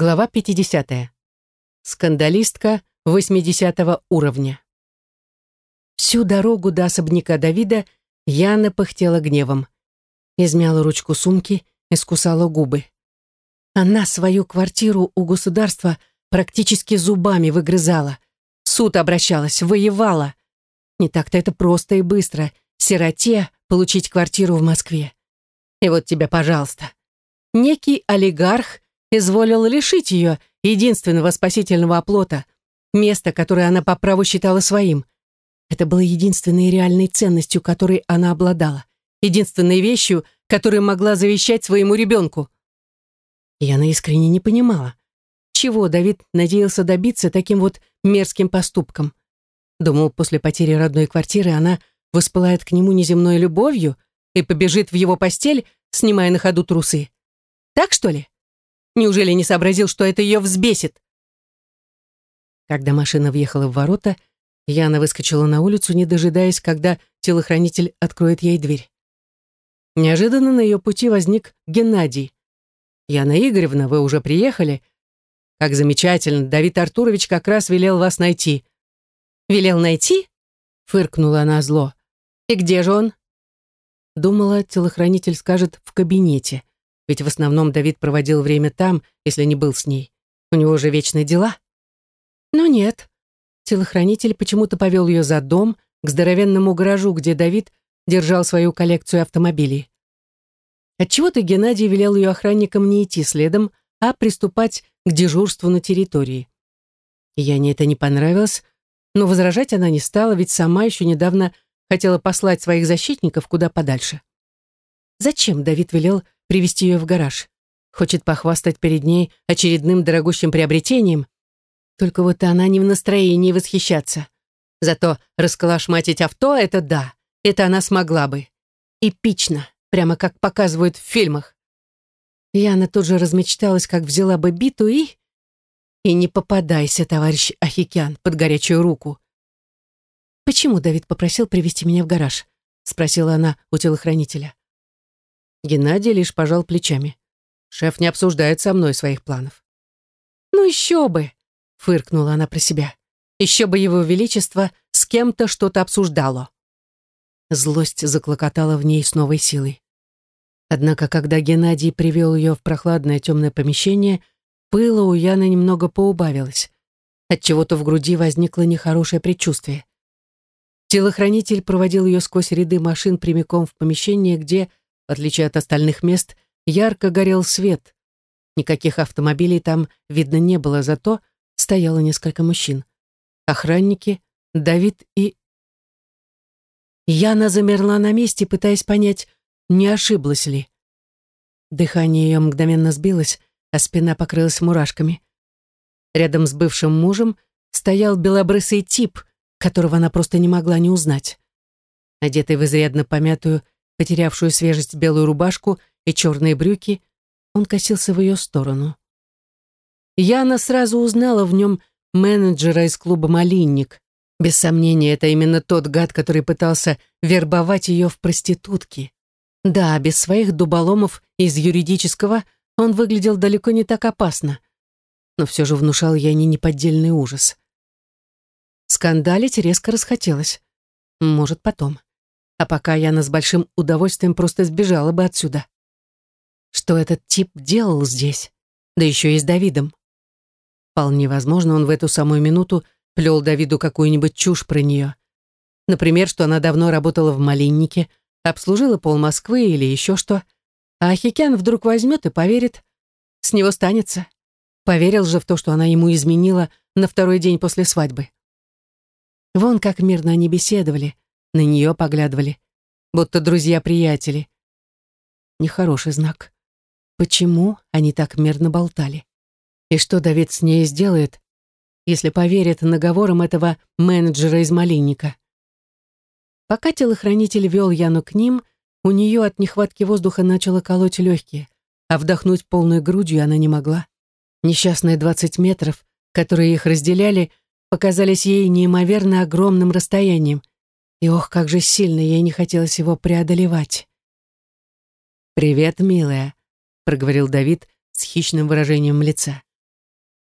Глава 50. Скандалистка 80 уровня. Всю дорогу до особняка Давида Яна пыхтела гневом. Измяла ручку сумки, искусала губы. Она свою квартиру у государства практически зубами выгрызала. суд обращалась, воевала. Не так-то это просто и быстро. Сироте получить квартиру в Москве. И вот тебе, пожалуйста. Некий олигарх изволил лишить ее единственного спасительного оплота, места, которое она по праву считала своим. Это было единственной реальной ценностью, которой она обладала, единственной вещью, которую могла завещать своему ребенку. И она искренне не понимала, чего Давид надеялся добиться таким вот мерзким поступком. Думал, после потери родной квартиры она воспылает к нему неземной любовью и побежит в его постель, снимая на ходу трусы. Так что ли? Неужели не сообразил, что это ее взбесит? Когда машина въехала в ворота, Яна выскочила на улицу, не дожидаясь, когда телохранитель откроет ей дверь. Неожиданно на ее пути возник Геннадий. «Яна Игоревна, вы уже приехали? Как замечательно, Давид Артурович как раз велел вас найти». «Велел найти?» — фыркнула она зло. «И где же он?» Думала, телохранитель скажет «в кабинете». Ведь в основном Давид проводил время там, если не был с ней. У него же вечные дела. Но нет. Телохранитель почему-то повел ее за дом, к здоровенному гаражу, где Давид держал свою коллекцию автомобилей. Отчего-то Геннадий велел ее охранникам не идти следом, а приступать к дежурству на территории. Яне это не понравилось, но возражать она не стала, ведь сама еще недавно хотела послать своих защитников куда подальше. Зачем Давид велел привести ее в гараж. Хочет похвастать перед ней очередным дорогущим приобретением. Только вот она не в настроении восхищаться. Зато расколошматить авто — это да, это она смогла бы. Эпично, прямо как показывают в фильмах. Яна тут же размечталась, как взяла бы биту и... И не попадайся, товарищ Ахикян, под горячую руку. «Почему Давид попросил привести меня в гараж?» — спросила она у телохранителя. Геннадий лишь пожал плечами. Шеф не обсуждает со мной своих планов. «Ну еще бы!» — фыркнула она про себя. «Еще бы его величество с кем-то что-то обсуждало». Злость заклокотала в ней с новой силой. Однако, когда Геннадий привел ее в прохладное темное помещение, пыла у Яны немного поубавилось. Отчего-то в груди возникло нехорошее предчувствие. Телохранитель проводил ее сквозь ряды машин прямиком в помещение, где в отличие от остальных мест, ярко горел свет. Никаких автомобилей там видно не было, зато стояло несколько мужчин. Охранники, Давид и... Яна замерла на месте, пытаясь понять, не ошиблась ли. Дыхание ее мгновенно сбилось, а спина покрылась мурашками. Рядом с бывшим мужем стоял белобрысый тип, которого она просто не могла не узнать. Одетый в изрядно помятую потерявшую свежесть белую рубашку и черные брюки, он косился в ее сторону. Яна сразу узнала в нем менеджера из клуба «Малинник». Без сомнения, это именно тот гад, который пытался вербовать ее в проститутки. Да, без своих дуболомов из юридического он выглядел далеко не так опасно, но все же внушал Яне неподдельный ужас. Скандалить резко расхотелось. Может, потом. А пока Яна с большим удовольствием просто сбежала бы отсюда. Что этот тип делал здесь? Да еще и с Давидом. Вполне возможно, он в эту самую минуту плел Давиду какую-нибудь чушь про нее. Например, что она давно работала в малиннике, обслужила пол Москвы или еще что. А Ахикян вдруг возьмет и поверит. С него станется. Поверил же в то, что она ему изменила на второй день после свадьбы. Вон как мирно они беседовали, на нее поглядывали, будто друзья-приятели. Нехороший знак. Почему они так мирно болтали? И что Давид с ней сделает, если поверит наговорам этого менеджера из Малинника? Пока телохранитель вел Яну к ним, у нее от нехватки воздуха начало колоть легкие, а вдохнуть полной грудью она не могла. Несчастные двадцать метров, которые их разделяли, показались ей неимоверно огромным расстоянием, и ох, как же сильно ей не хотелось его преодолевать. «Привет, милая», — проговорил Давид с хищным выражением лица.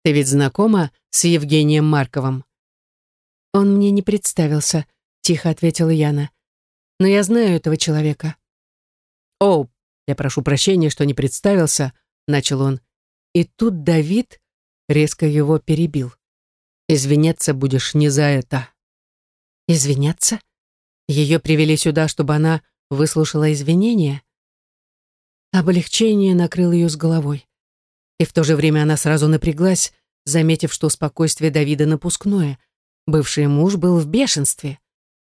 Ты ведь знакома с Евгением Марковым?» «Он мне не представился», — тихо ответила Яна. «Но я знаю этого человека». «О, я прошу прощения, что не представился», — начал он. И тут Давид резко его перебил. «Извиняться будешь не за это». «Извиняться? Ее привели сюда, чтобы она выслушала извинения?» Облегчение накрыло ее с головой. И в то же время она сразу напряглась, заметив, что спокойствие Давида напускное. Бывший муж был в бешенстве.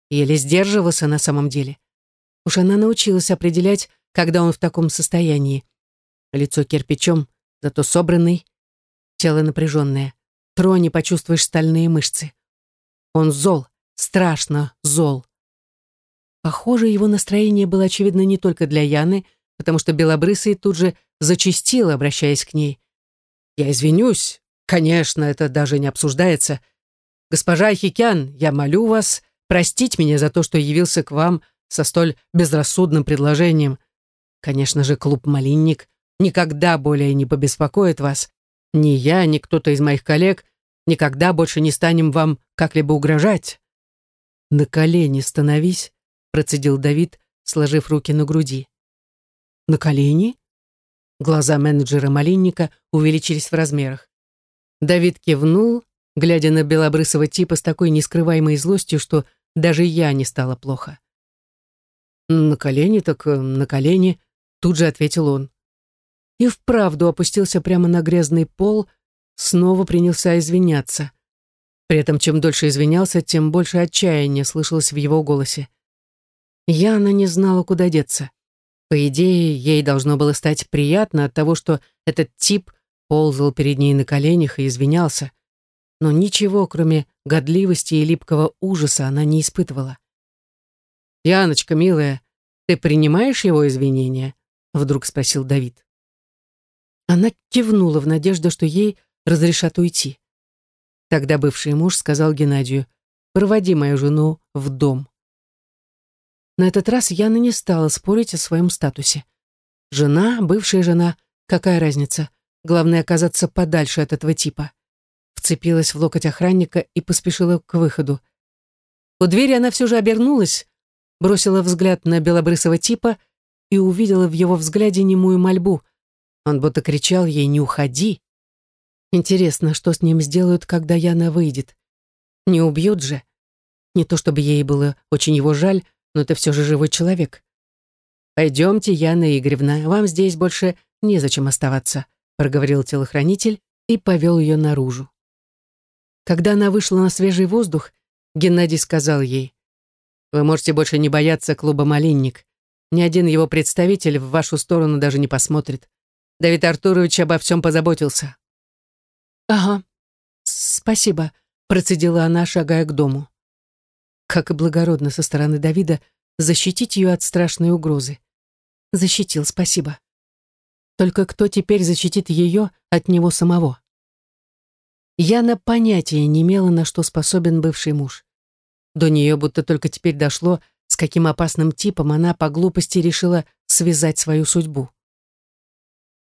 Еле сдерживался на самом деле. Уж она научилась определять, когда он в таком состоянии. Лицо кирпичом, зато собранный, тело напряженное. Троне почувствуешь стальные мышцы. Он зол, страшно зол. Похоже, его настроение было очевидно не только для Яны, потому что Белобрысый тут же зачастил, обращаясь к ней. «Я извинюсь. Конечно, это даже не обсуждается. Госпожа Хикян, я молю вас простить меня за то, что явился к вам со столь безрассудным предложением. Конечно же, клуб «Малинник» никогда более не побеспокоит вас. Ни я, ни кто-то из моих коллег никогда больше не станем вам как-либо угрожать». «На колени становись», — процедил Давид, сложив руки на груди. «На колени?» Глаза менеджера малинника увеличились в размерах. Давид кивнул, глядя на белобрысого типа с такой нескрываемой злостью, что даже я не стало плохо. «На колени так э, на колени», — тут же ответил он. И вправду опустился прямо на грязный пол, снова принялся извиняться. При этом, чем дольше извинялся, тем больше отчаяния слышалось в его голосе. Яна не знала, куда деться. По идее, ей должно было стать приятно от того, что этот тип ползал перед ней на коленях и извинялся. Но ничего, кроме годливости и липкого ужаса, она не испытывала. «Яночка, милая, ты принимаешь его извинения?» — вдруг спросил Давид. Она кивнула в надежде, что ей разрешат уйти. Тогда бывший муж сказал Геннадию, «Проводи мою жену в дом». На этот раз Яна не стала спорить о своем статусе. Жена, бывшая жена, какая разница? Главное оказаться подальше от этого типа. Вцепилась в локоть охранника и поспешила к выходу. У двери она все же обернулась, бросила взгляд на белобрысого типа и увидела в его взгляде немую мольбу. Он будто кричал ей «Не уходи!». Интересно, что с ним сделают, когда Яна выйдет? Не убьют же? Не то чтобы ей было очень его жаль, но ты все же живой человек. Пойдемте, Яна Игоревна, вам здесь больше незачем оставаться, проговорил телохранитель и повел ее наружу. Когда она вышла на свежий воздух, Геннадий сказал ей, «Вы можете больше не бояться клуба «Малинник». Ни один его представитель в вашу сторону даже не посмотрит. Давид Артурович обо всем позаботился». «Ага, спасибо», — процедила она, шагая к дому. Как и благородно со стороны Давида защитить ее от страшной угрозы. Защитил, спасибо. Только кто теперь защитит ее от него самого? Яна понятия не имела, на что способен бывший муж. До нее будто только теперь дошло, с каким опасным типом она по глупости решила связать свою судьбу.